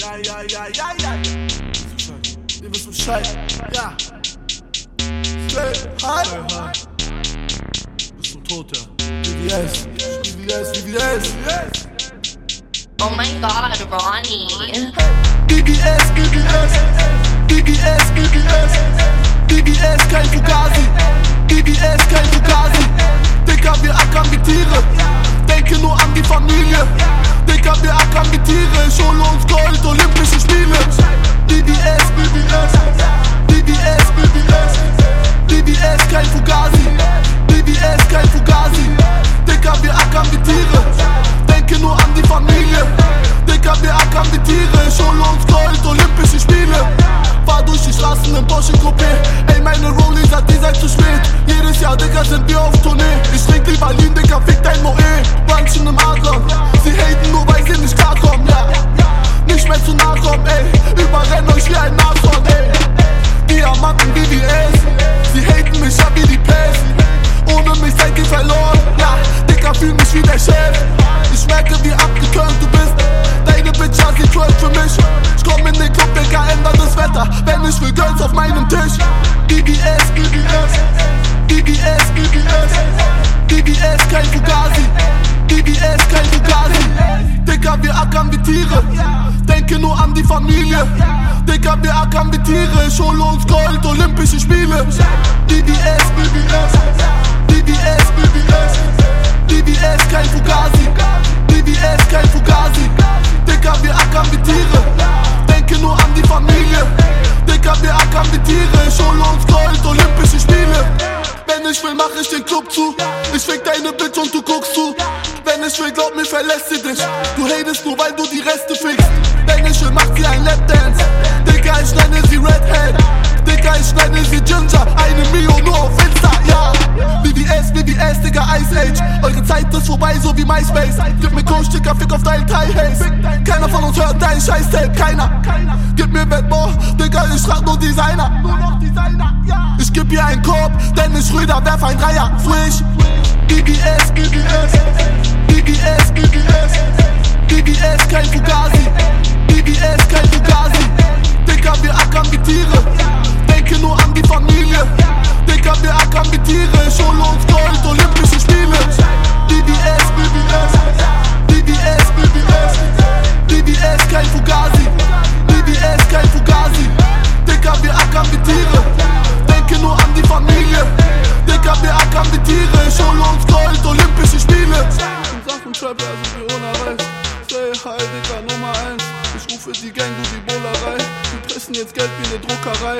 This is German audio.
Ja, ja, ja, ja, ja. Ihr wisst Bescheid. Ja. Stay high. Bis zum Tod, ja. VVS, VVS, VVS, VVS. Oh my god, Ronnie. BBS, BBS, BBS, Tiere, fühl mich wie der Chef. Ich merke, wie abgeturnt du bist. Deine Bitch hat sie twerk für mich. Ich komm in den Club, Dicker, ändert das Wetter. Wenn ich will Girls auf meinem Tisch. BBS, BBS, BBS, BBS, BBS, kein Fugazi. BBS, kein Fugazi. Dicker, wir ackern wie Tiere. Denke nur an die Familie. Dicker, wir ackern wie Tiere. Schule uns Gold, Olympische Spiele. BBS, BBS, BBS, BBS, ich will, mach ich den Club zu. Ich fick deine Bitch und du guckst zu. Wenn ich will, glaub mir, verlässt sie dich. Du hatest nur, weil du die Reste fickst. Wenn ich will, macht sie ein Lapdance. Dicker, ich nenne sie Redhead. Eure Zeit ist vorbei, so wie MySpace. Gib mir Coach, Dicker, fick auf deinen Thai Haze. Keiner von uns hört dein Scheiß-Tape, keiner. Gib mir Wettbohr, Digga, ich trag nur Designer. Ich geb ihr einen Korb, Dennis Schröder, werf ein Dreier, frisch. BBS, BBS, BBS, BBS, Also für unerreicht. Stay high, Digga, Nummer 1. Ich rufe die Gang, du die Bullerei. Die pressen jetzt Geld wie eine Druckerei.